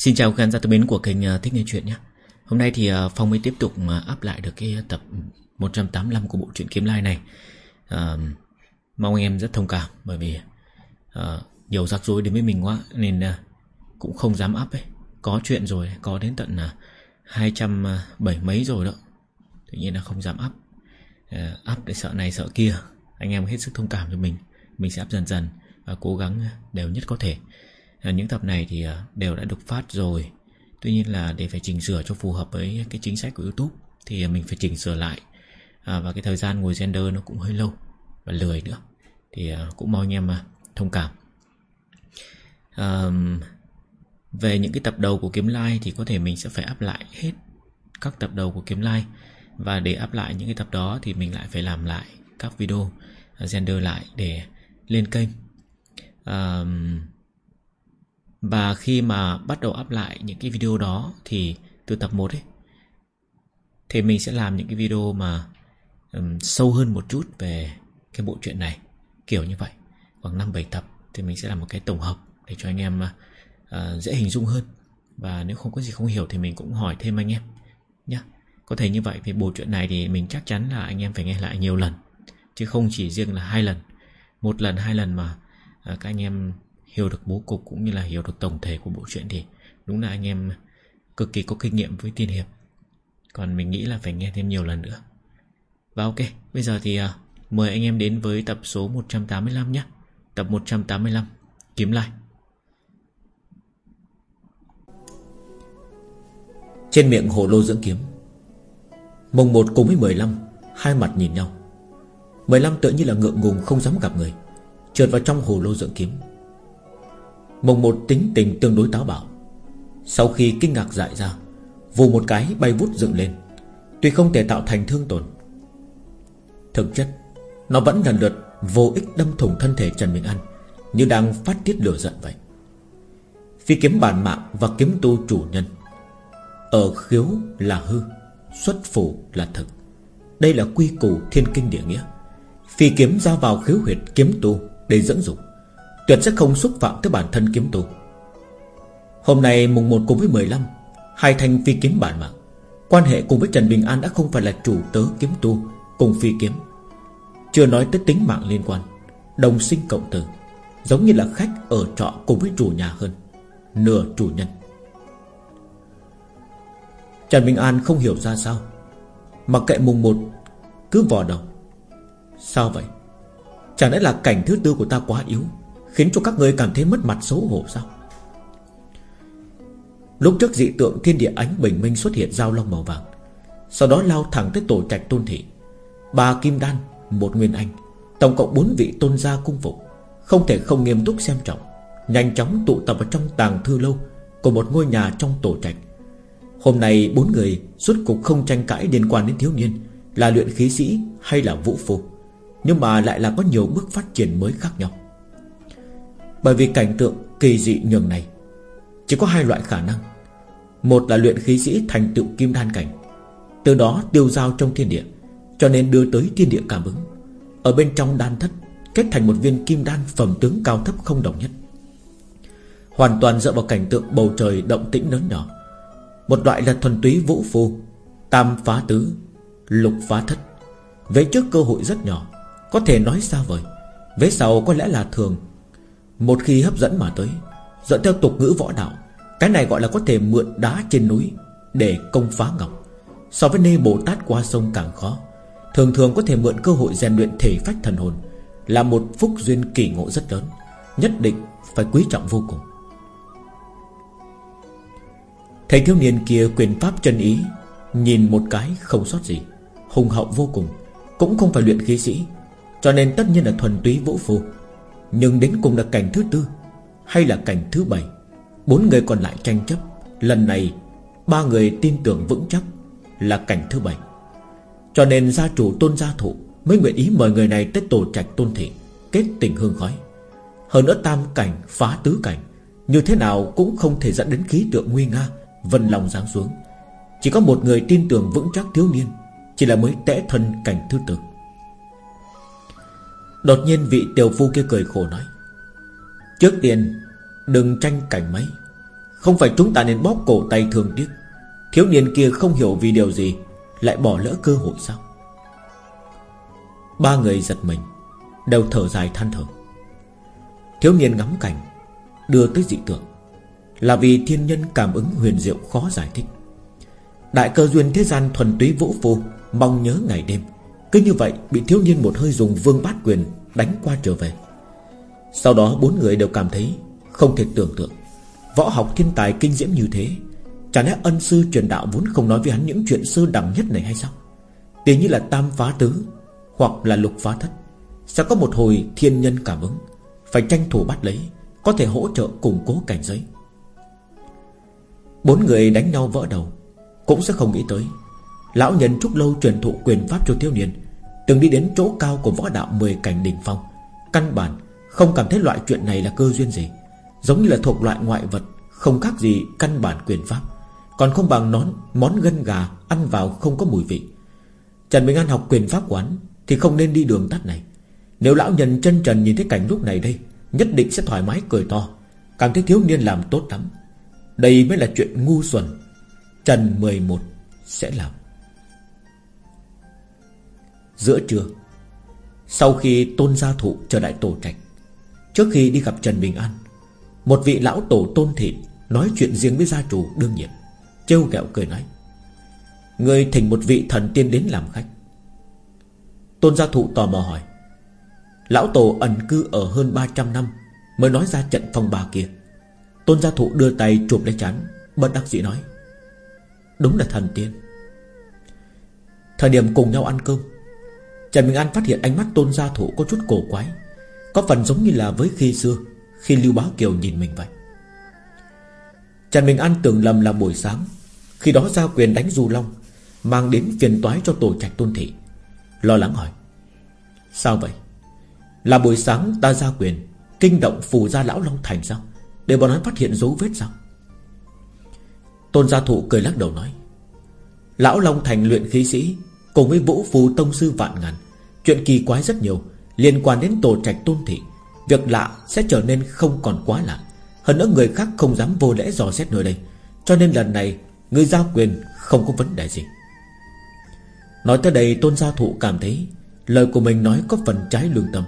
Xin chào khán giả thân mến của kênh à, Thích Nghe Chuyện nhé. Hôm nay thì à, Phong mới tiếp tục up lại được cái tập 185 của bộ truyện Kiếm Lai này. À, Mong anh em rất thông cảm bởi vì à, nhiều rắc rối đến với mình quá Nên à, cũng không dám up ấy. Có chuyện rồi, có đến tận à, 270 mấy rồi đó. Tự nhiên là không dám up. À, Up để sợ này sợ kia. Anh em hết sức thông cảm cho mình. Mình sẽ up dần dần Và cố gắng đều nhất có thể. Ờ, những tập này thì ờ, đều đã được phát rồi. Tuy nhiên là để phải chỉnh sửa cho phù hợp với cái chính sách của Youtube Thì ờ, mình phải chỉnh sửa lại. À, Và cái thời gian ngồi render nó cũng hơi lâu Và lười nữa. Thì cũng mong anh em thông cảm. À, Về những cái tập đầu của Kiếm Lai Thì có thể mình sẽ phải up lại hết Các tập đầu của Kiếm Lai. Và để up lại những cái tập đó Thì mình lại phải làm lại các video gender Render lại để lên kênh. Um, và khi mà bắt đầu up lại những cái video đó Thì từ tập 1 ấy Thì mình sẽ làm những cái video mà um, Sâu hơn một chút về cái bộ truyện này Kiểu như vậy. Khoảng 5-7 tập Thì mình sẽ làm một cái tổng hợp Để cho anh em uh, dễ hình dung hơn. Và nếu không có gì không hiểu Thì mình cũng hỏi thêm anh em nhé Có thể như vậy vì bộ truyện này thì mình chắc chắn là anh em phải nghe lại nhiều lần Chứ không chỉ riêng là hai lần Một lần hai lần mà uh, các anh em hiểu được bố cục cũng như là hiểu được tổng thể của bộ truyện thì đúng là anh em cực kỳ có kinh nghiệm với tiên hiệp. Còn mình nghĩ là phải nghe thêm nhiều lần nữa. Và ok, bây giờ thì uh, mời anh em đến với tập số 185 nhé. Tập 185, Kiếm Lai. Trên miệng hồ lô dưỡng kiếm Mùng 1 cùng với 15 Hai mặt nhìn nhau 15 tự như là ngượng ngùng không dám gặp người Trượt vào trong hồ lô dưỡng kiếm Mồng một tính tình tương đối táo bạo. Sau khi kinh ngạc dại ra, Vù một cái bay vút dựng lên. Tuy không thể tạo thành thương tổn, Thực chất Nó vẫn lần lượt vô ích đâm thủng thân thể Trần Minh An, Như đang phát tiết lửa giận vậy. Phi kiếm bản mạng và kiếm tu chủ nhân, Ở khiếu là hư, Xuất phủ là thực. Đây là quy củ thiên kinh địa nghĩa. Phi kiếm ra vào khiếu huyệt kiếm tu Để dẫn dụng Tuyệt sẽ không xúc phạm tới bản thân kiếm tu Hôm nay mùng 1 cùng với 15 Hai thanh phi kiếm bản mạng. Quan hệ cùng với Trần Bình An đã không phải là chủ tớ kiếm tu, Cùng phi kiếm. Chưa nói tới tính mạng liên quan, Đồng sinh cộng tử, Giống như là khách ở trọ cùng với chủ nhà hơn, Nửa chủ nhân. Trần Bình An không hiểu ra sao, Mặc kệ mùng 1 Cứ vò đầu. Sao vậy? Chẳng lẽ là cảnh thứ tư của ta quá yếu? Khiến cho các người cảm thấy mất mặt xấu hổ sao? Lúc trước dị tượng thiên địa ánh bình minh xuất hiện dao long màu vàng, Sau đó lao thẳng tới tổ trạch tôn thị. Ba kim đan, Một nguyên anh, Tổng cộng bốn vị tôn gia cung phục Không thể không nghiêm túc xem trọng, Nhanh chóng tụ tập vào trong tàng thư lâu Của một ngôi nhà trong tổ trạch. Hôm nay bốn người suốt cục không tranh cãi liên quan đến thiếu niên, Là luyện khí sĩ hay là vũ phu, Nhưng mà lại là có nhiều bước phát triển mới khác nhau bởi vì cảnh tượng kỳ dị nhường này, Chỉ có hai loại khả năng. Một là luyện khí sĩ thành tựu kim đan cảnh, Từ đó tiêu giao trong thiên địa, Cho nên đưa tới thiên địa cảm ứng. Ở bên trong đan thất, Kết thành một viên kim đan phẩm tướng cao thấp không đồng nhất. Hoàn toàn dựa vào cảnh tượng bầu trời động tĩnh lớn nhỏ. Một loại là thuần túy vũ phu, Tam phá tứ, Lục phá thất. Vế trước cơ hội rất nhỏ, Có thể nói xa vời. Vế sau có lẽ là thường một khi hấp dẫn mà tới Dẫn theo tục ngữ võ đạo, Cái này gọi là có thể mượn đá trên núi Để công phá ngọc So với nê Bồ Tát qua sông càng khó, Thường thường có thể mượn cơ hội rèn luyện thể phách thần hồn Là một phúc duyên kỳ ngộ rất lớn, Nhất định phải quý trọng vô cùng Thầy thiếu niên kia quyền pháp chân ý, Nhìn một cái không sót gì, Hùng hậu vô cùng, Cũng không phải luyện khí sĩ, Cho nên tất nhiên là thuần túy vũ phù nhưng đến cùng là cảnh thứ tư Hay là cảnh thứ bảy, Bốn người còn lại tranh chấp. Lần này, Ba người tin tưởng vững chắc Là cảnh thứ bảy. Cho nên gia chủ tôn gia thụ Mới nguyện ý mời người này tới tổ trạch tôn thị, Kết tình hương khói. Hơn nữa tam cảnh, phá tứ cảnh, Như thế nào cũng không thể dẫn đến khí tượng nguy nga, Vân lòng giáng xuống. Chỉ có một người tin tưởng vững chắc thiếu niên, Chỉ là mới tẽ thân cảnh thứ tư. Đột nhiên vị tiểu phu kia cười khổ nói, Trước tiên, Đừng tranh cảnh mấy. Không phải chúng ta nên bóp cổ tay thường tiếc. Thiếu niên kia không hiểu vì điều gì, Lại bỏ lỡ cơ hội sao? Ba người giật mình, Đều thở dài than thở. Thiếu niên ngắm cảnh, Đưa tới dị tượng, Là vì thiên nhân cảm ứng huyền diệu khó giải thích. Đại cơ duyên thế gian thuần túy vũ phu, Mong nhớ ngày đêm. Cứ như vậy, bị thiếu niên một hơi dùng vương bát quyền Đánh qua trở về. Sau đó bốn người đều cảm thấy Không thể tưởng tượng. Võ học thiên tài kinh diễm như thế Chẳng lẽ ân sư truyền đạo vốn không nói với hắn Những chuyện sơ đẳng nhất này hay sao? Tỷ như là tam phá tứ, Hoặc là lục phá thất, Sẽ có một hồi thiên nhân cảm ứng, Phải tranh thủ bắt lấy, Có thể hỗ trợ củng cố cảnh giới. Bốn người đánh nhau vỡ đầu, Cũng sẽ không nghĩ tới Lão nhân Trúc Lâu truyền thụ quyền pháp cho thiếu niên, Từng đi đến chỗ cao của võ đạo 10 cảnh đỉnh phong. Căn bản Không cảm thấy loại chuyện này là cơ duyên gì, Giống như là thuộc loại ngoại vật, Không khác gì căn bản quyền pháp. Còn không bằng nón, món gân gà Ăn vào không có mùi vị. Trần Bình An học quyền pháp quán Thì không nên đi đường tắt này. Nếu lão nhân chân trần nhìn thấy cảnh lúc này đây, Nhất định sẽ thoải mái cười to, Cảm thấy thiếu niên làm tốt lắm. Đây mới là chuyện ngu xuẩn. Trần 11 sẽ làm. Giữa trưa. Sau khi tôn gia thụ trở lại tổ trạch, Trước khi đi gặp Trần Bình An, Một vị lão tổ tôn thị Nói chuyện riêng với gia chủ đương nhiệm, Trêu ghẹo cười nói, Người thỉnh một vị thần tiên đến làm khách. Tôn gia thụ tò mò hỏi, Lão tổ ẩn cư ở hơn 300 năm Mới nói ra trận phong bà kia. Tôn gia thụ đưa tay chụp lấy chán, Bất đắc dĩ nói, Đúng là thần tiên. Thời điểm cùng nhau ăn cơm Trần Bình An phát hiện ánh mắt tôn gia thủ có chút cổ quái, Có phần giống như là với khi xưa, Khi Lưu Bá Kiều nhìn mình vậy. Trần Bình An tưởng lầm là buổi sáng, Khi đó giao quyền đánh Du Long, Mang đến phiền toái cho tổ trạch tôn thị. Lo lắng hỏi, Sao vậy? Là buổi sáng ta ra quyền, Kinh động phù gia lão Long Thành sao? Để bọn hắn phát hiện dấu vết sao? Tôn gia thụ cười lắc đầu nói, Lão Long Thành luyện khí sĩ Cùng với vũ phù tông sư vạn ngàn, Chuyện kỳ quái rất nhiều, Liên quan đến tổ trạch tôn thị. Việc lạ sẽ trở nên không còn quá lạ. Hơn nữa người khác không dám vô lễ dò xét nơi đây, Cho nên lần này Người giao quyền không có vấn đề gì. Nói tới đây, tôn gia thụ cảm thấy Lời của mình nói có phần trái lương tâm.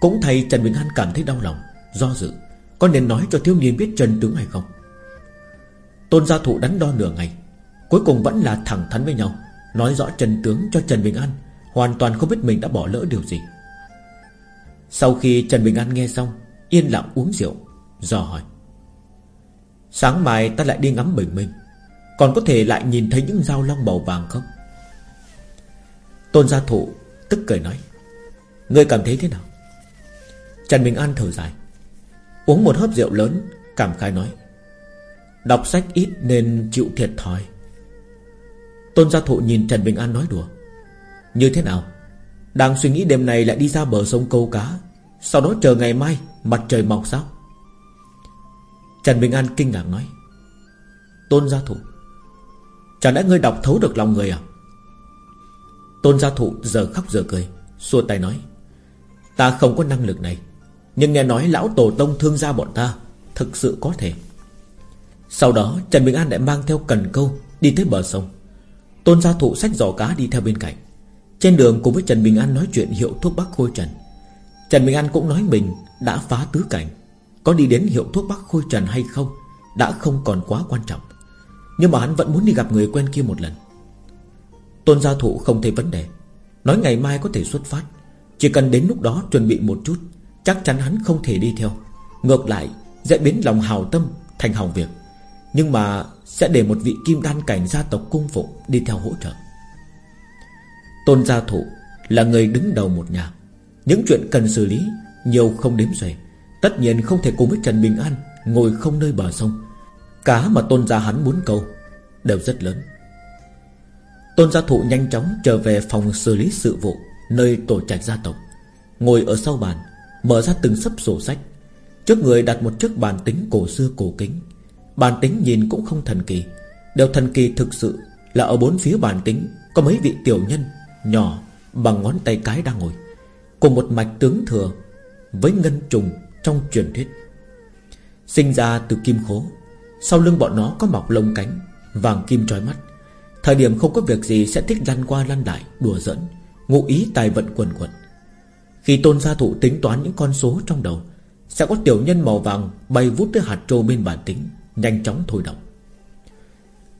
Cũng thầy Trần Bình An cảm thấy đau lòng, Do dự, Có nên nói cho thiếu niên biết chân tướng hay không? Tôn gia thụ đắn đo nửa ngày, Cuối cùng vẫn là thẳng thắn với nhau. Nói rõ trần tướng cho Trần Bình An, Hoàn toàn không biết mình đã bỏ lỡ điều gì. Sau khi Trần Bình An nghe xong, Yên lặng uống rượu Dò hỏi. Sáng mai ta lại đi ngắm bình minh, Còn có thể lại nhìn thấy những dao long màu vàng không? Tôn gia thụ Tức cười nói. Ngươi cảm thấy thế nào? Trần Bình An thở dài. Uống một hớp rượu lớn, Cảm khai nói. Đọc sách ít nên chịu thiệt thòi. Tôn gia thụ nhìn Trần Bình An nói đùa. Như thế nào? Đang suy nghĩ đêm này lại đi ra bờ sông câu cá. Sau đó chờ ngày mai, Mặt trời mọc sao? Trần Bình An kinh ngạc nói. Tôn gia thụ Chẳng lẽ ngươi đọc thấu được lòng người à? Tôn gia thụ giờ khóc giờ cười, Xua tay nói. Ta không có năng lực này, Nhưng nghe nói lão tổ tông thương gia bọn ta, Thực sự có thể. Sau đó, Trần Bình An lại mang theo cần câu Đi tới bờ sông. Tôn gia thụ sách giỏ cá đi theo bên cạnh. Trên đường cùng với Trần Bình An nói chuyện hiệu thuốc bắc khôi trần. Trần Bình An cũng nói mình đã phá tứ cảnh. Có đi đến hiệu thuốc bắc khôi trần hay không Đã không còn quá quan trọng. Nhưng mà hắn vẫn muốn đi gặp người quen kia một lần. Tôn gia thụ không thấy vấn đề. Nói ngày mai có thể xuất phát. Chỉ cần đến lúc đó chuẩn bị một chút, Chắc chắn hắn không thể đi theo. Ngược lại dễ biến lòng hào tâm thành hỏng việc. Nhưng mà sẽ để một vị kim đan cảnh gia tộc cung phục Đi theo hỗ trợ. Tôn gia thụ là người đứng đầu một nhà. Những chuyện cần xử lý, Nhiều không đếm xuể. Tất nhiên không thể cùng với Trần Bình An Ngồi không nơi bờ sông. Cá mà tôn gia hắn muốn câu Đều rất lớn. Tôn gia thụ nhanh chóng trở về phòng xử lý sự vụ Nơi tổ trạch gia tộc. Ngồi ở sau bàn, Mở ra từng sấp sổ sách. Trước người đặt một chiếc bàn tính cổ xưa cổ kính. Bàn tính nhìn cũng không thần kỳ. Điều thần kỳ thực sự là ở bốn phía bàn tính, Có mấy vị tiểu nhân, Nhỏ, bằng ngón tay cái đang ngồi, Cùng một mạch tướng thừa Với ngân trùng trong truyền thuyết. Sinh ra từ kim khố, Sau lưng bọn nó có mọc lông cánh, Vàng kim trói mắt. Thời điểm không có việc gì sẽ thích lăn qua lăn lại, Đùa giỡn, Ngụ ý tài vận quần quần Khi tôn gia thụ tính toán những con số trong đầu, Sẽ có tiểu nhân màu vàng Bay vút tới hạt trô bên bản tính. Nhanh chóng thôi động.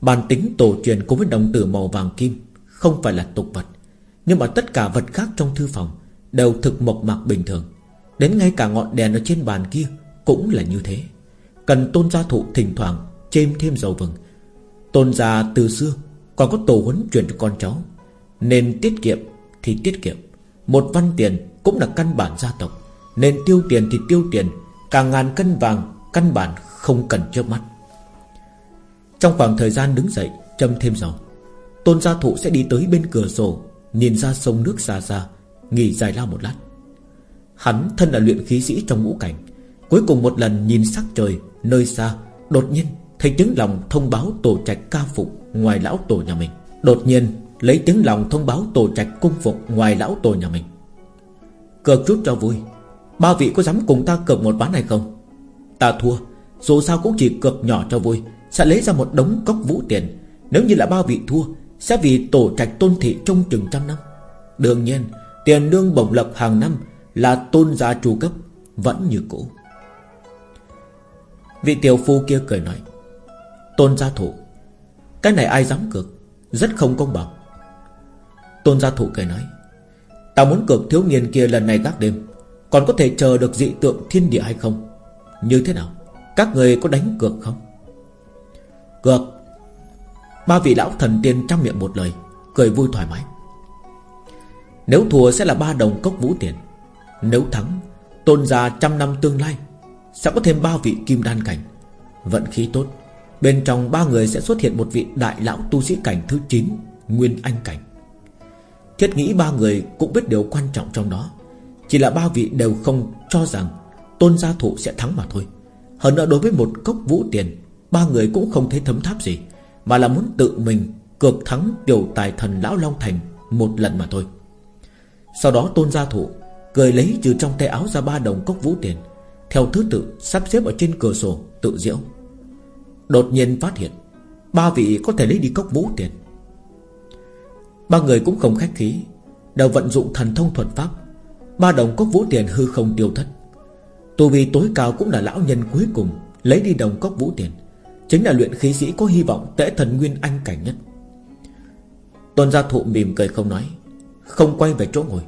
Bản tính tổ truyền cùng với đồng tử màu vàng kim Không phải là tục vật, Nhưng mà tất cả vật khác trong thư phòng Đều thực mộc mạc bình thường. Đến ngay cả ngọn đèn ở trên bàn kia Cũng là như thế. Cần tôn gia thụ thỉnh thoảng Chêm thêm dầu vừng. Tôn gia từ xưa Còn có tổ huấn truyền cho con cháu, Nên tiết kiệm thì tiết kiệm. Một văn tiền cũng là căn bản gia tộc, Nên tiêu tiền thì tiêu tiền, Cả ngàn cân vàng Căn bản không cần chớp mắt. Trong khoảng thời gian đứng dậy, Châm thêm dầu, Tôn gia thụ sẽ đi tới bên cửa sổ, Nhìn ra sông nước xa xa, Nghỉ dài lao một lát. Hắn thân là luyện khí sĩ trong ngũ cảnh, Cuối cùng một lần nhìn sắc trời Nơi xa, Đột nhiên thấy tiếng lòng thông báo tổ trạch ca phục Ngoài lão tổ nhà mình. Đột nhiên lấy tiếng lòng thông báo tổ trạch cung phục Ngoài lão tổ nhà mình. Cược chút cho vui, Ba vị có dám cùng ta cược một ván này không? Ta thua. Dù sao cũng chỉ cược nhỏ cho vui, Sẽ lấy ra một đống cốc vũ tiền. Nếu như là ba vị thua, Sẽ vì tổ trạch tôn thị trong chừng trăm năm. Đương nhiên, Tiền lương bổng lộc hàng năm Là tôn gia tru cấp, Vẫn như cũ. Vị tiểu phu kia cười nói, Tôn gia thủ, Cái này ai dám cược? Rất không công bằng. Tôn gia thủ cười nói, Ta muốn cược thiếu niên kia lần này các đêm, Còn có thể chờ được dị tượng thiên địa hay không? Như thế nào? Các người có đánh cược không? Cược. Ba vị lão thần tiên trong miệng một lời, Cười vui thoải mái. Nếu thua sẽ là ba đồng cốc vũ tiền. Nếu thắng, Tôn gia trăm năm tương lai, Sẽ có thêm ba vị kim đan cảnh. Vận khí tốt, Bên trong ba người sẽ xuất hiện một vị đại lão tu sĩ cảnh thứ 9 Nguyên Anh cảnh. Thiết nghĩ ba người cũng biết điều quan trọng trong đó. Chỉ là ba vị đều không cho rằng Tôn gia thụ sẽ thắng mà thôi. Hơn nữa đối với một cốc vũ tiền, Ba người cũng không thấy thấm tháp gì, Mà là muốn tự mình cược thắng tiểu tài thần Lão Long Thành Một lần mà thôi. Sau đó tôn gia thụ Cười lấy từ trong tay áo ra ba đồng cốc vũ tiền, Theo thứ tự sắp xếp ở trên cửa sổ Tự diễu. Đột nhiên phát hiện, Ba vị có thể lấy đi cốc vũ tiền. Ba người cũng không khách khí, Đều vận dụng thần thông thuật pháp. Ba đồng cốc vũ tiền hư không tiêu thất. Tu vi tối cao cũng là lão nhân cuối cùng, Lấy đi đồng cốc vũ tiền. Chính là luyện khí sĩ có hy vọng Tễ thần nguyên anh cảnh nhất. Tôn gia thụ mỉm cười không nói, Không quay về chỗ ngồi,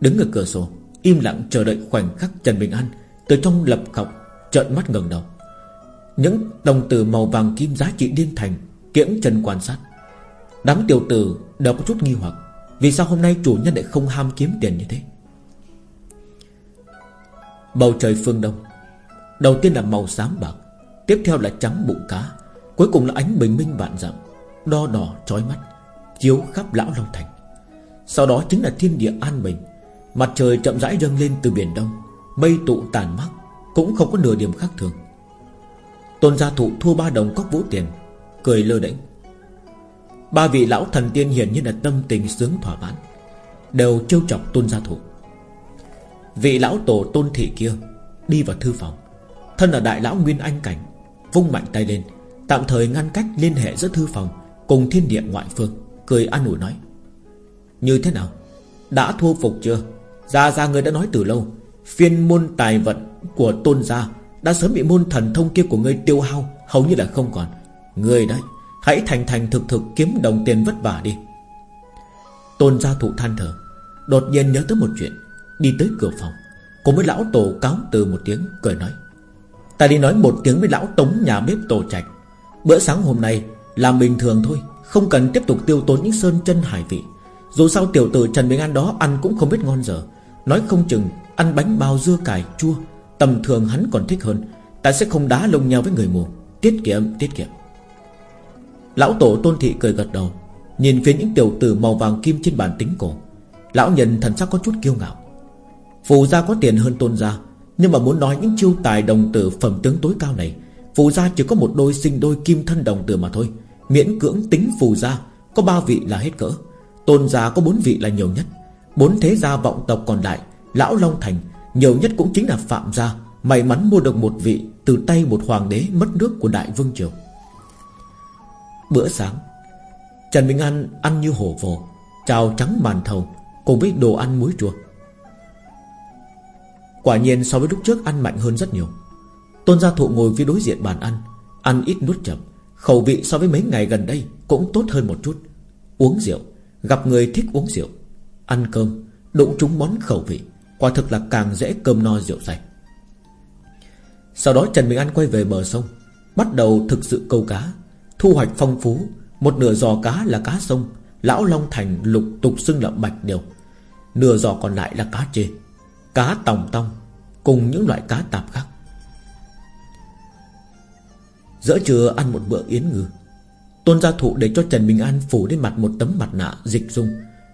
Đứng ở cửa sổ, Im lặng chờ đợi khoảnh khắc Trần Bình An Từ trong lập khọc trợn mắt ngẩng đầu. Những đồng từ màu vàng kim giá trị điên thành, Kiễng chân quan sát. Đám tiểu tử đều có chút nghi hoặc, Vì sao hôm nay chủ nhân lại không ham kiếm tiền như thế? Bầu trời phương đông. Đầu tiên là màu xám bạc, Tiếp theo là trắng bụng cá, Cuối cùng là ánh bình minh vạn dặm, Đo đỏ trói mắt, Chiếu khắp lão Long Thành. Sau đó chính là thiên địa an bình, Mặt trời chậm rãi dâng lên từ biển đông, Mây tụ tàn mắc Cũng không có nửa điểm khác thường. Tôn gia thụ thua ba đồng cốc vũ tiền, Cười lơ đễnh. Ba vị lão thần tiên hiển như là tâm tình sướng thỏa mãn, Đều trêu chọc tôn gia thụ. Vị lão tổ tôn thị kia Đi vào thư phòng. Thân là đại lão Nguyên Anh Cảnh, Vung mạnh tay lên, Tạm thời ngăn cách liên hệ giữa thư phòng Cùng thiên địa ngoại phương, Cười an ủi nói, Như thế nào? Đã thu phục chưa? Gia Gia người đã nói từ lâu, Phiên môn tài vận của tôn gia Đã sớm bị môn thần thông kia của ngươi tiêu hao, Hầu như là không còn. Người đấy, Hãy thành thành thực thực kiếm đồng tiền vất vả đi. Tôn gia thụ than thở, Đột nhiên nhớ tới một chuyện. Đi tới cửa phòng. Cùng với lão tổ cáo từ một tiếng, cười nói, Ta đi nói một tiếng với lão tống nhà bếp tổ trạch. Bữa sáng hôm nay Làm bình thường thôi, Không cần tiếp tục tiêu tốn những sơn chân hải vị. Dù sao tiểu tử Trần Bình An đó ăn cũng không biết ngon giờ. Nói không chừng Ăn bánh bao dưa cải, chua, Tầm thường hắn còn thích hơn. Ta sẽ không đá lông nhau với người mù. Tiết kiệm tiết kiệm. Lão tổ tôn thị cười gật đầu, Nhìn phía những tiểu tử màu vàng kim trên bàn tính cổ. Lão nhân thần sắc có chút kiêu ngạo. Phù gia có tiền hơn tôn gia, Nhưng mà muốn nói những chiêu tài đồng tử phẩm tướng tối cao này, Phù gia chỉ có một đôi sinh đôi kim thân đồng tử mà thôi. Miễn cưỡng tính phù gia, Có ba vị là hết cỡ. Tôn gia có bốn vị là nhiều nhất. Bốn thế gia vọng tộc còn lại, Lão Long Thành, Nhiều nhất cũng chính là Phạm gia. May mắn mua được một vị, Từ tay một hoàng đế mất nước của Đại Vương Triều. Bữa sáng, Trần Minh An ăn như hổ vồ, Chào trắng màn thầu Cùng với đồ ăn muối chua. Quả nhiên so với lúc trước ăn mạnh hơn rất nhiều. Tôn gia thụ ngồi phía đối diện bàn ăn Ăn ít nuốt chậm. Khẩu vị so với mấy ngày gần đây Cũng tốt hơn một chút. Uống rượu, Gặp người thích uống rượu, Ăn cơm, Đụng trúng món khẩu vị, Quả thực là càng dễ cơm no rượu say. Sau đó Trần Bình An quay về bờ sông, Bắt đầu thực sự câu cá, Thu hoạch phong phú. Một nửa giò cá là cá sông, Lão Long Thành lục tục xưng là bạch điều, Nửa giò còn lại là cá chê. Cá tòng tong Cùng những loại cá tạp khác. Giữa trưa ăn một bữa yến ngư Tôn gia thụ để cho Trần Bình An phủ lên mặt một tấm mặt nạ dịch dung,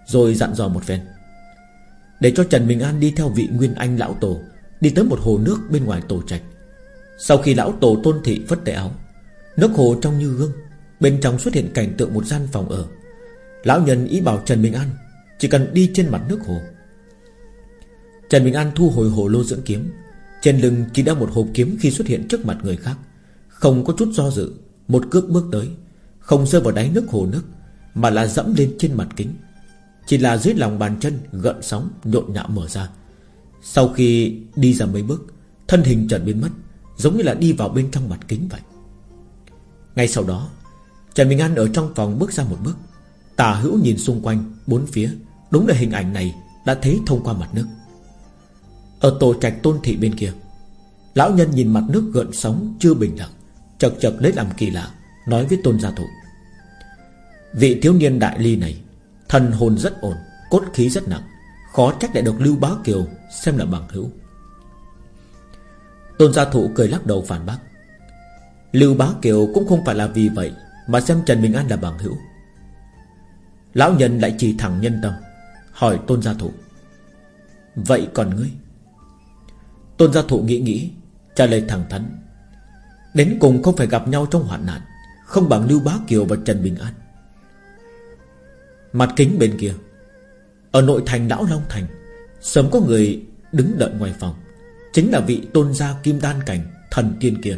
Rồi dặn dò một phen. Để cho Trần Bình An đi theo vị Nguyên Anh lão tổ, Đi tới một hồ nước bên ngoài tổ trạch. Sau khi lão tổ tôn thị phất tay áo, Nước hồ trong như gương, Bên trong xuất hiện cảnh tượng một gian phòng ở. Lão nhân ý bảo Trần Bình An Chỉ cần đi trên mặt nước hồ Trần Bình An thu hồi hồ lô dưỡng kiếm. Trên lưng chỉ đeo một hộp kiếm khi xuất hiện trước mặt người khác. Không có chút do dự, Một cước bước tới. Không rơi vào đáy nước hồ nước, Mà là dẫm lên trên mặt kính. Chỉ là dưới lòng bàn chân gợn sóng, Nhộn nhạo mở ra. Sau khi đi ra mấy bước, Thân hình trần biến mất, Giống như là đi vào bên trong mặt kính vậy. Ngay sau đó, Trần Bình An ở trong phòng bước ra một bước. Tà hữu nhìn xung quanh, Bốn phía. Đúng là hình ảnh này Đã thấy thông qua mặt nước. Ở tổ trạch tôn thị bên kia, Lão nhân nhìn mặt nước gợn sóng Chưa bình lặng Chật chật lấy làm kỳ lạ, Nói với tôn gia thụ. Vị thiếu niên đại ly này, Thần hồn rất ổn, Cốt khí rất nặng, Khó trách lại được Lưu Bá Kiều Xem là bằng hữu. Tôn gia thụ cười lắc đầu phản bác. Lưu Bá Kiều cũng không phải là vì vậy Mà xem Trần Bình An là bằng hữu. Lão nhân lại chỉ thẳng nhân tâm, Hỏi tôn gia thụ. Vậy còn ngươi? Tôn gia thụ nghĩ nghĩ, Trả lời thẳng thắn. Đến cùng không phải gặp nhau trong hoạn nạn, Không bằng Lưu Bá Kiều và Trần Bình An. Mặt kính bên kia, Ở nội thành Lão Long Thành, Sớm có người đứng đợi ngoài phòng. Chính là vị tôn gia kim đan cảnh, Thần tiên kia.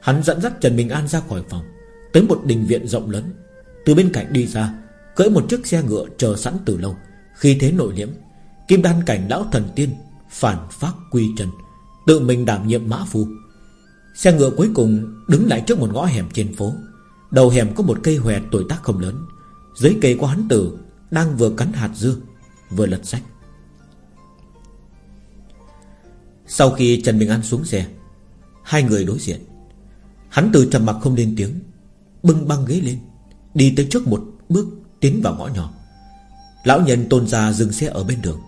Hắn dẫn dắt Trần Bình An ra khỏi phòng, Tới một đình viện rộng lớn. Từ bên cạnh đi ra, Cưỡi một chiếc xe ngựa chờ sẵn từ lâu. Khi thế nội liễm, Kim đan cảnh lão thần tiên Phản phát quy trần Tự mình đảm nhiệm mã phu. Xe ngựa cuối cùng đứng lại trước một ngõ hẻm trên phố. Đầu hẻm có một cây hòe tuổi tác không lớn. Dưới cây có hắn tử Đang vừa cắn hạt dưa, Vừa lật sách. Sau khi Trần Bình An xuống xe, Hai người đối diện. Hắn từ trầm mặc không lên tiếng, Bưng băng ghế lên, Đi tới trước một bước Tiến vào ngõ nhỏ. Lão nhân tôn gia dừng xe ở bên đường,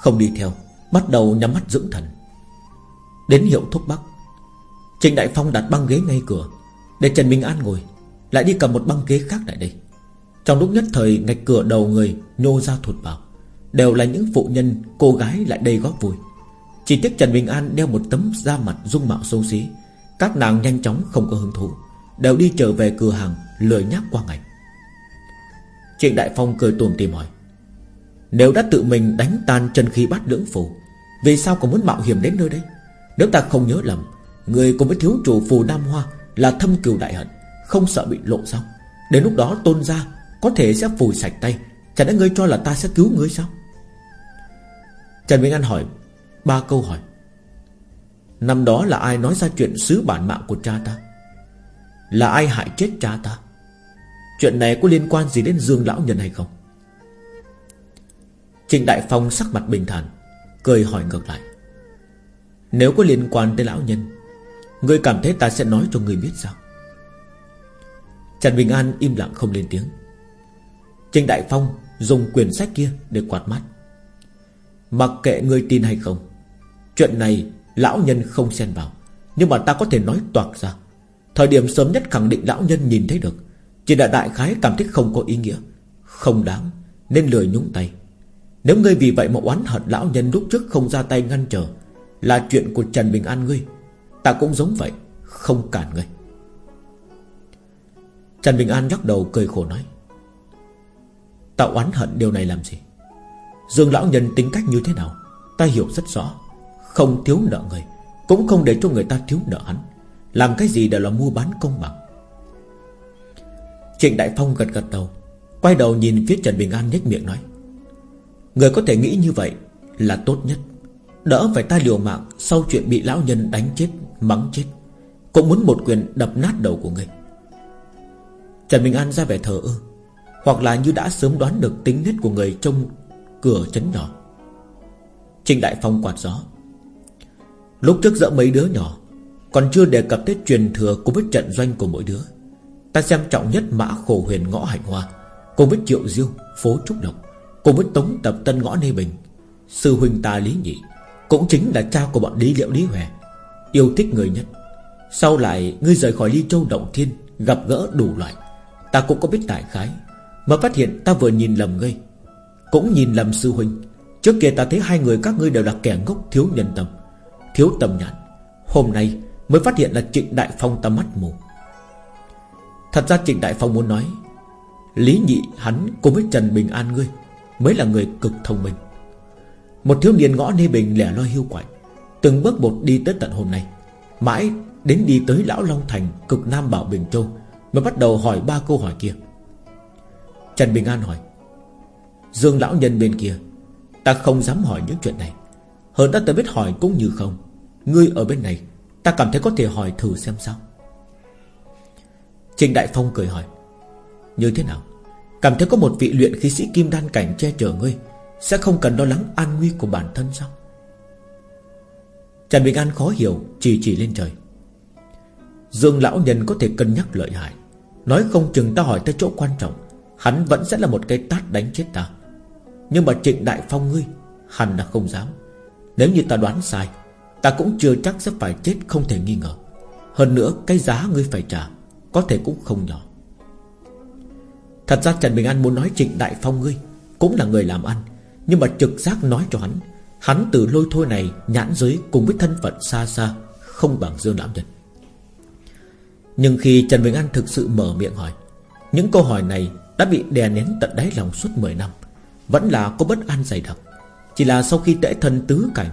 Không đi theo, Bắt đầu nhắm mắt dưỡng thần. Đến hiệu thuốc bắc. Trịnh Đại Phong đặt băng ghế ngay cửa Để Trần Minh An ngồi Lại đi cầm một băng ghế khác lại đây. Trong lúc nhất thời ngạch cửa đầu người Nhô ra thụt vào Đều là những phụ nhân cô gái lại đây góp vui. Chỉ tiếc Trần Bình An đeo một tấm da mặt dung mạo xấu xí Các nàng nhanh chóng không có hứng thú Đều đi trở về cửa hàng Lười nhác qua ngày. Trịnh Đại Phong cười tùm tìm hỏi Nếu đã tự mình đánh tan chân khí bắt lưỡng phủ, Vì sao còn muốn mạo hiểm đến nơi đây? Nếu ta không nhớ lầm, Người cùng với thiếu chủ phù Nam Hoa Là thâm cừu đại hận, Không sợ bị lộ sao Đến lúc đó tôn ra Có thể sẽ phủi sạch tay, Chẳng lẽ ngươi cho là ta sẽ cứu ngươi sao? Trần Minh An hỏi, Ba câu hỏi. Năm đó là ai nói ra chuyện sứ bản mạng của cha ta? Là ai hại chết cha ta? Chuyện này có liên quan gì đến Dương Lão Nhân hay không? Trịnh Đại Phong sắc mặt bình thản, Cười hỏi ngược lại. Nếu có liên quan tới Lão Nhân, Ngươi cảm thấy ta sẽ nói cho ngươi biết sao? Trần Bình An im lặng không lên tiếng. Trình Đại Phong dùng quyển sách kia để quạt mắt. Mặc kệ ngươi tin hay không, Chuyện này lão nhân không xen vào. Nhưng mà ta có thể nói toạc ra, Thời điểm sớm nhất khẳng định lão nhân nhìn thấy được, chỉ là đại khái cảm thấy không có ý nghĩa, Không đáng, Nên lười nhúng tay. Nếu ngươi vì vậy mà oán hận lão nhân lúc trước không ra tay ngăn trở là chuyện của Trần Bình An ngươi. Ta cũng giống vậy, Không cản ngươi. Trần Bình An nhắc đầu cười khổ nói, Ta oán hận điều này làm gì? Dương lão nhân tính cách như thế nào? Ta hiểu rất rõ, Không thiếu nợ người, Cũng không để cho người ta thiếu nợ hắn. Làm cái gì đều là mua bán công bằng. Trịnh Đại Phong gật gật đầu, Quay đầu nhìn phía Trần Bình An nhếch miệng nói, Người có thể nghĩ như vậy Là tốt nhất. Đỡ phải ta liều mạng, Sau chuyện bị lão nhân đánh chết, Mắng chết, Cũng muốn một quyền đập nát đầu của ngươi. Trần Bình An ra vẻ thờ ơ, Hoặc là như đã sớm đoán được tính nết của người Trong cửa chấn nhỏ. Trịnh Đại Phong quạt gió. Lúc trước dỡ mấy đứa nhỏ, Còn chưa đề cập tới truyền thừa Cùng với trận doanh của mỗi đứa. Ta xem trọng nhất mã khổ huyền ngõ hạnh hoa, Cùng với triệu diêu, phố trúc độc, Cùng với tống tập tân ngõ nê bình, Sư huynh ta lý nhị cũng chính là cha của bọn lý liệu lý hòe Yêu thích người nhất. Sau lại, ngươi rời khỏi ly châu động thiên, Gặp gỡ đủ loại. Ta cũng có biết đại khái. Mà phát hiện ta vừa nhìn lầm ngươi. Cũng nhìn lầm sư huynh. Trước kia ta thấy hai người các ngươi đều là kẻ ngốc, thiếu nhân tâm, Thiếu tầm nhãn. Hôm nay mới phát hiện là Trịnh Đại Phong ta mắt mù. Thật ra Trịnh Đại Phong muốn nói, Lý nhị hắn cùng với Trần Bình An ngươi Mới là người cực thông minh. Một thiếu niên ngõ nê bình lẻ loi hiu quạnh, Từng bước một đi tới tận hôm nay. Mãi đến đi tới Lão Long Thành Cực Nam Bảo Bình Châu, Mới bắt đầu hỏi ba câu hỏi kia. Trần Bình An hỏi, Dương Lão Nhân bên kia, Ta không dám hỏi những chuyện này. Hơn đã ta biết hỏi cũng như không. Ngươi ở bên này, Ta cảm thấy có thể hỏi thử xem sao. Trình Đại Phong cười hỏi, Như thế nào? Cảm thấy có một vị luyện khí sĩ kim đan cảnh che chở ngươi sẽ không cần lo lắng an nguy của bản thân sao? Trần Bình An khó hiểu, Chỉ chỉ lên trời. Dương lão nhân có thể cân nhắc lợi hại. Nói không chừng ta hỏi tới chỗ quan trọng, Hắn vẫn sẽ là một cái tát đánh chết ta. Nhưng mà trịnh đại phong ngươi Hắn là không dám. Nếu như ta đoán sai, Ta cũng chưa chắc sẽ phải chết không thể nghi ngờ. Hơn nữa, cái giá ngươi phải trả, Có thể cũng không nhỏ. Thật ra Trần Bình An muốn nói Trịnh Đại Phong ngươi Cũng là người làm ăn nhưng mà trực giác nói cho hắn Hắn từ lôi thôi này nhãn giới cùng với thân phận xa xa, Không bằng Dương Lãm Nhân. Nhưng khi Trần Bình An thực sự mở miệng hỏi, Những câu hỏi này đã bị đè nén tận đáy lòng suốt 10 năm, Vẫn là có bất an dày đặc. Chỉ là sau khi tệ thân tứ cảnh,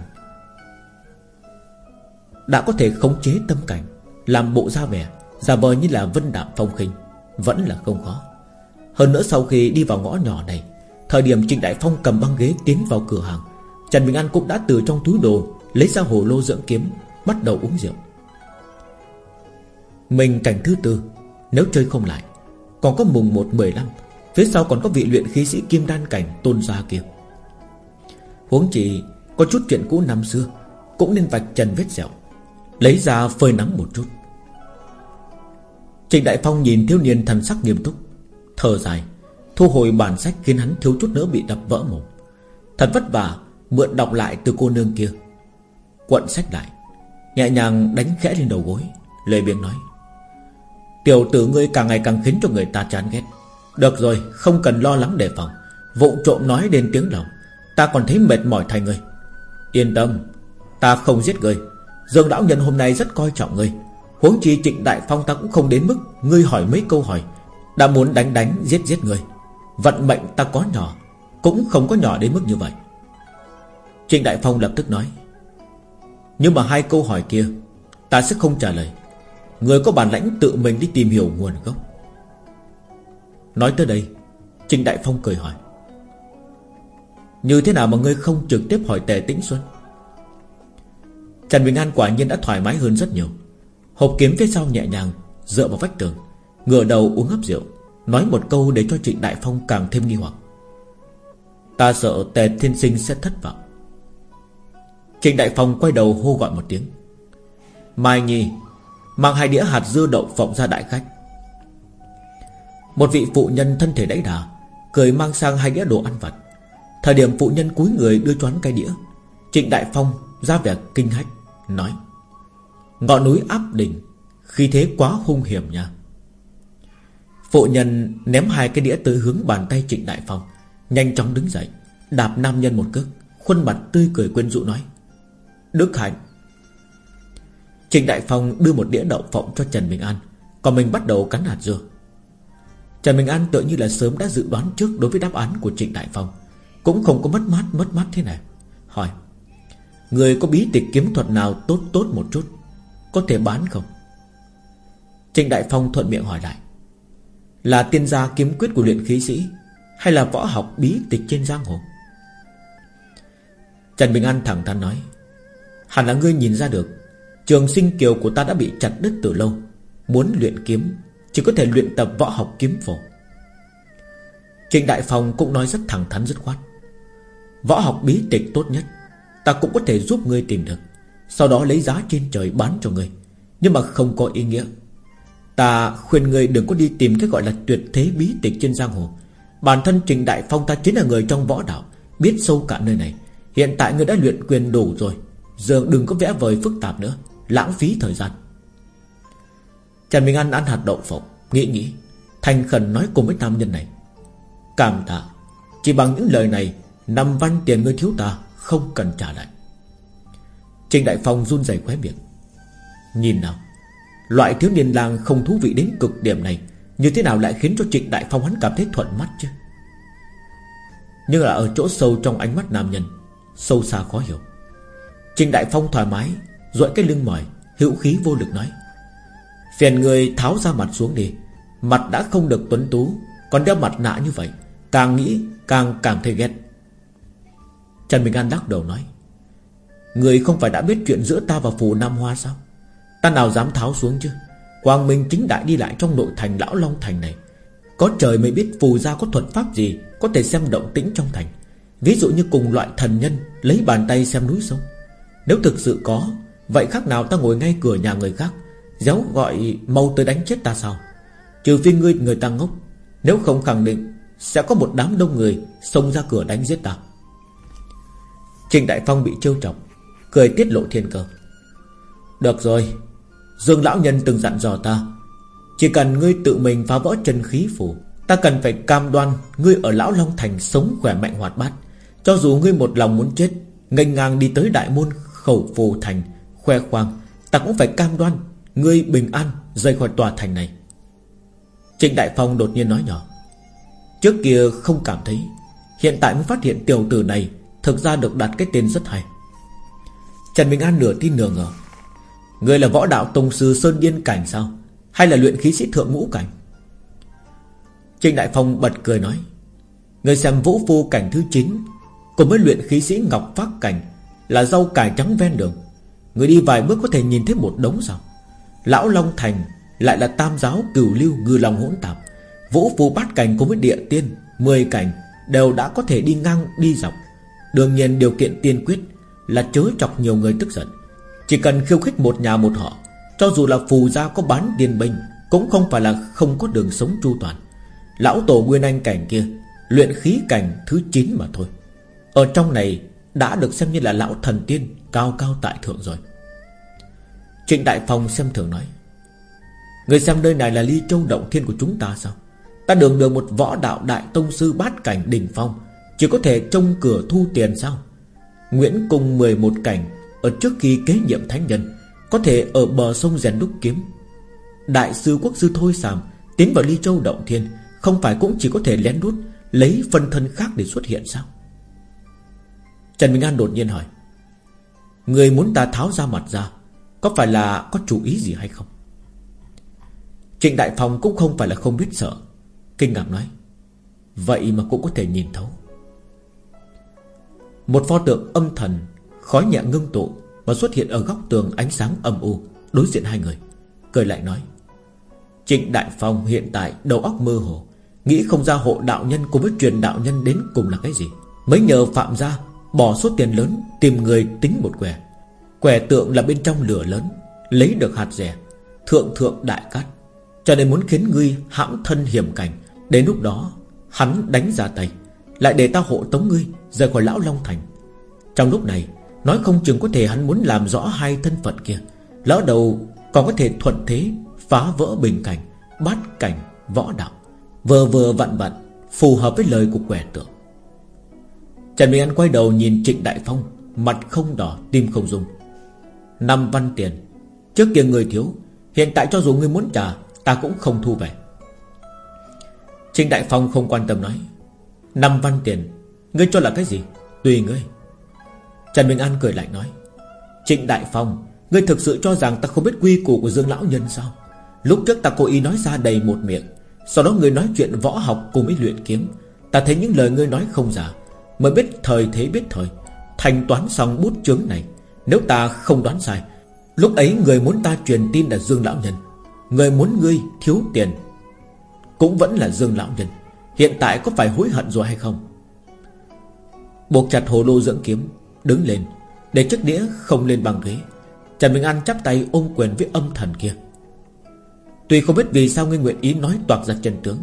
Đã có thể khống chế tâm cảnh, Làm bộ ra vẻ Giả vờ như là vân đạm phong khinh, Vẫn là không khó. Hơn nữa sau khi đi vào ngõ nhỏ này Thời điểm Trịnh Đại Phong cầm băng ghế tiến vào cửa hàng, Trần Bình An cũng đã từ trong túi đồ Lấy ra hồ lô dưỡng kiếm, Bắt đầu uống rượu. Mình cảnh thứ tư, Nếu chơi không lại, Còn có mùng 1 15 Phía sau còn có vị luyện khí sĩ kim đan cảnh tôn gia kia. Huống chỉ Có chút chuyện cũ năm xưa, Cũng nên vạch trần vết dẻo Lấy ra phơi nắng một chút. Trịnh Đại Phong nhìn thiếu niên thần sắc nghiêm túc, Thở dài. Thu hồi bản sách khiến hắn thiếu chút nữa bị đập vỡ mồm. Thật vất vả, Mượn đọc lại từ cô nương kia. Quận sách lại, Nhẹ nhàng đánh khẽ lên đầu gối Lời biếng nói. Tiểu tử ngươi càng ngày càng khiến cho người ta chán ghét. Được rồi, không cần lo lắng đề phòng. Vụ trộm nói đến tiếng lòng, Ta còn thấy mệt mỏi thay ngươi. Yên tâm, Ta không giết ngươi. Dương lão nhân hôm nay rất coi trọng ngươi. Huống chi trịnh đại phong ta cũng không đến mức Ngươi hỏi mấy câu hỏi. Đã muốn đánh đánh, giết giết người Vận mệnh ta có nhỏ, Cũng không có nhỏ đến mức như vậy. Trịnh Đại Phong lập tức nói, Nhưng mà hai câu hỏi kia, Ta sẽ không trả lời. Người có bản lãnh tự mình đi tìm hiểu nguồn gốc. Nói tới đây, Trịnh Đại Phong cười hỏi, Như thế nào mà ngươi không trực tiếp hỏi Tề Tĩnh Xuân? Trần Bình An quả nhiên đã thoải mái hơn rất nhiều. Hộp kiếm phía sau nhẹ nhàng Dựa vào vách tường, Ngửa đầu uống hấp rượu. Nói một câu để cho Trịnh Đại Phong càng thêm nghi hoặc. Ta sợ tề thiên sinh sẽ thất vọng. Trịnh Đại Phong quay đầu hô gọi một tiếng. Mai Nhi, Mang hai đĩa hạt dưa đậu phộng ra đại khách. Một vị phụ nhân thân thể đẫy đà, Cười mang sang hai đĩa đồ ăn vặt. Thời điểm phụ nhân cúi người đưa choán cái đĩa, Trịnh Đại Phong ra vẻ kinh hách, Nói, Ngọn núi áp đỉnh Khi thế quá hung hiểm nha. Phụ nhân ném hai cái đĩa tới hướng bàn tay Trịnh Đại Phong, Nhanh chóng đứng dậy, Đạp nam nhân một cước, Khuôn mặt tươi cười quyến rũ nói, Đức Hạnh. Trịnh Đại Phong đưa một đĩa đậu phộng cho Trần Bình An, Còn mình bắt đầu cắn hạt dưa. Trần Bình An tự như là sớm đã dự đoán trước Đối với đáp án của Trịnh Đại Phong, Cũng không có mất mát mất mát thế này, Hỏi, Người có bí tịch kiếm thuật nào tốt tốt một chút, Có thể bán không? Trịnh Đại Phong thuận miệng hỏi lại là tiên gia kiếm quyết của luyện khí sĩ, Hay là võ học bí tịch trên giang hồ? Trần Bình An thẳng thắn nói, Hẳn là ngươi nhìn ra được, Trường sinh kiều của ta đã bị chặt đứt từ lâu, Muốn luyện kiếm, Chỉ có thể luyện tập võ học kiếm phổ. Trịnh Đại Phong cũng nói rất thẳng thắn dứt khoát, Võ học bí tịch tốt nhất, Ta cũng có thể giúp ngươi tìm được, Sau đó lấy giá trên trời bán cho ngươi, Nhưng mà không có ý nghĩa. Ta khuyên ngươi đừng có đi tìm cái gọi là tuyệt thế bí tịch trên giang hồ. Bản thân Trình Đại Phong ta chính là người trong võ đạo, Biết sâu cả nơi này. Hiện tại ngươi đã luyện quyền đủ rồi, Giờ đừng có vẽ vời phức tạp nữa, Lãng phí thời gian. Trần Minh An ăn hạt đậu phộng, Nghĩ nghĩ, Thành khẩn nói cùng với nam nhân này. Cảm tạ, Chỉ bằng những lời này, Năm văn tiền ngươi thiếu ta Không cần trả lại. Trình Đại Phong run rẩy khóe miệng. Nhìn nào Loại thiếu niên lang không thú vị đến cực điểm này, Như thế nào lại khiến cho Trịnh Đại Phong hắn cảm thấy thuận mắt chứ? Nhưng là ở chỗ sâu trong ánh mắt nam nhân, Sâu xa khó hiểu. Trịnh Đại Phong thoải mái, duỗi cái lưng mỏi, Hữu khí vô lực nói, Phiền người tháo ra mặt xuống đi. Mặt đã không được tuấn tú, Còn đeo mặt nạ như vậy, Càng nghĩ càng cảm thấy ghét. Trần Bình An đắc đầu nói, Người không phải đã biết chuyện giữa ta và phù Nam Hoa sao? Ta nào dám tháo xuống chứ? Quang Minh chính đại đi lại trong nội thành Lão Long Thành này. Có trời mới biết phù gia có thuật pháp gì, Có thể xem động tĩnh trong thành. Ví dụ như cùng loại thần nhân, Lấy bàn tay xem núi sông. Nếu thực sự có, Vậy khác nào ta ngồi ngay cửa nhà người khác Giáo gọi mau tới đánh chết ta sao? Trừ phi ngươi, người ta ngốc. Nếu không khẳng định, Sẽ có một đám đông người Xông ra cửa đánh giết ta. Trình Đại Phong bị trêu chọc, Cười tiết lộ thiên cơ. Được rồi Dương Lão Nhân từng dặn dò ta, Chỉ cần ngươi tự mình phá vỡ chân khí phủ, Ta cần phải cam đoan Ngươi ở Lão Long Thành sống khỏe mạnh hoạt bát. Cho dù ngươi một lòng muốn chết, nghênh ngang đi tới đại môn khẩu phù thành, Khoe khoang, Ta cũng phải cam đoan Ngươi bình an rời khỏi tòa thành này. Trịnh Đại Phong đột nhiên nói nhỏ, Trước kia không cảm thấy, Hiện tại mới phát hiện tiểu tử này Thực ra được đặt cái tên rất hay. Trần Bình An nửa tin nửa ngờ Người là võ đạo tông sư Sơn Điên Cảnh sao? Hay là luyện khí sĩ thượng ngũ cảnh? Trịnh Đại Phong bật cười nói, Người xem vũ phu cảnh thứ 9 Cùng với luyện khí sĩ Ngọc Phát Cảnh Là rau cải trắng ven đường. Người đi vài bước có thể nhìn thấy một đống sao? Lão Long Thành Lại là tam giáo cửu lưu ngư lòng hỗn tạp. Vũ phu bát cảnh cùng với địa tiên, Mười cảnh đều đã có thể đi ngang, đi dọc. Đương nhiên điều kiện tiên quyết Là chớ chọc nhiều người tức giận. Chỉ cần khiêu khích một nhà một họ, Cho dù là phù gia có bán điền binh Cũng không phải là không có đường sống tru toàn. Lão tổ Nguyên Anh cảnh kia, Luyện khí cảnh thứ 9 mà thôi. Ở trong này Đã được xem như là lão thần tiên Cao cao tại thượng rồi. Trịnh Đại Phong xem thường nói, Người xem nơi này là ly châu động thiên của chúng ta sao? Ta đường đường một võ đạo đại tông sư bát cảnh đỉnh phong, Chỉ có thể trông cửa thu tiền sao? Nguyễn Cung 11 cảnh ở trước khi kế nhiệm thánh nhân, Có thể ở bờ sông rèn đúc kiếm. Đại sư quốc sư Thôi Sàm Tiến vào ly châu động thiên, Không phải cũng chỉ có thể lén đút Lấy phân thân khác để xuất hiện sao? Trần Minh An đột nhiên hỏi, Người muốn ta tháo ra mặt ra, Có phải là có chủ ý gì hay không? Trịnh Đại Phong cũng không phải là không biết sợ, Kinh ngạc nói, Vậy mà cũng có thể nhìn thấu. Một pho tượng âm thần Khói nhẹ ngưng tụ Và xuất hiện ở góc tường ánh sáng âm u, Đối diện hai người. Cười lại nói, Trịnh Đại Phong hiện tại đầu óc mơ hồ, Nghĩ không ra hộ đạo nhân cùng với truyền đạo nhân đến cùng là cái gì. Mới nhờ Phạm gia Bỏ số tiền lớn Tìm người tính một quẻ Quẻ tượng là bên trong lửa lớn, Lấy được hạt rẻ, Thượng thượng đại cát. Cho nên muốn khiến ngươi hãm thân hiểm cảnh, Đến lúc đó Hắn đánh ra tay, Lại để ta hộ tống ngươi Rời khỏi lão Long Thành. Trong lúc này Nói không chừng có thể hắn muốn làm rõ hai thân phận kia. Lỡ đầu còn có thể thuận thế Phá vỡ bình cảnh, Bát cảnh, võ đạo. Vừa vừa vặn vặn, Phù hợp với lời của quẻ tượng. Trần Minh An quay đầu nhìn Trịnh Đại Phong, Mặt không đỏ, tim không rung. Năm văn tiền, Trước kia người thiếu, Hiện tại cho dù ngươi muốn trả, Ta cũng không thu về. Trịnh Đại Phong không quan tâm nói, Năm văn tiền, Ngươi cho là cái gì? Tùy ngươi. Trần Bình An cười lại nói, Trịnh Đại Phong, Ngươi thực sự cho rằng ta không biết quy củ của Dương Lão Nhân sao? Lúc trước ta cố ý nói ra đầy một miệng, Sau đó ngươi nói chuyện võ học cùng với luyện kiếm. Ta thấy những lời ngươi nói không giả Mới biết thời thế biết thời Thành toán xong bút chướng này, Nếu ta không đoán sai, Lúc ấy người muốn ta truyền tin là Dương Lão Nhân, Người muốn ngươi thiếu tiền Cũng vẫn là Dương Lão Nhân, Hiện tại có phải hối hận rồi hay không? Buộc chặt hồ lô dưỡng kiếm Đứng lên, Để chiếc đĩa không lên bằng ghế. Trần Bình An chắp tay ôm quyền với âm thần kia. Tuy không biết vì sao ngươi nguyện ý nói toạc ra chân tướng,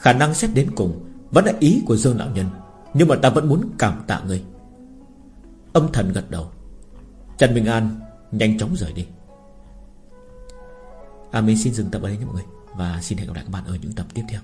Khả năng xét đến cùng Vẫn là ý của Dương Lão Nhân, Nhưng mà ta vẫn muốn cảm tạ ngươi. Âm thần gật đầu. Trần Bình An nhanh chóng rời đi. À mình xin dừng tập ở đây nhé mọi người, Và xin hẹn gặp lại các bạn ở những tập tiếp theo.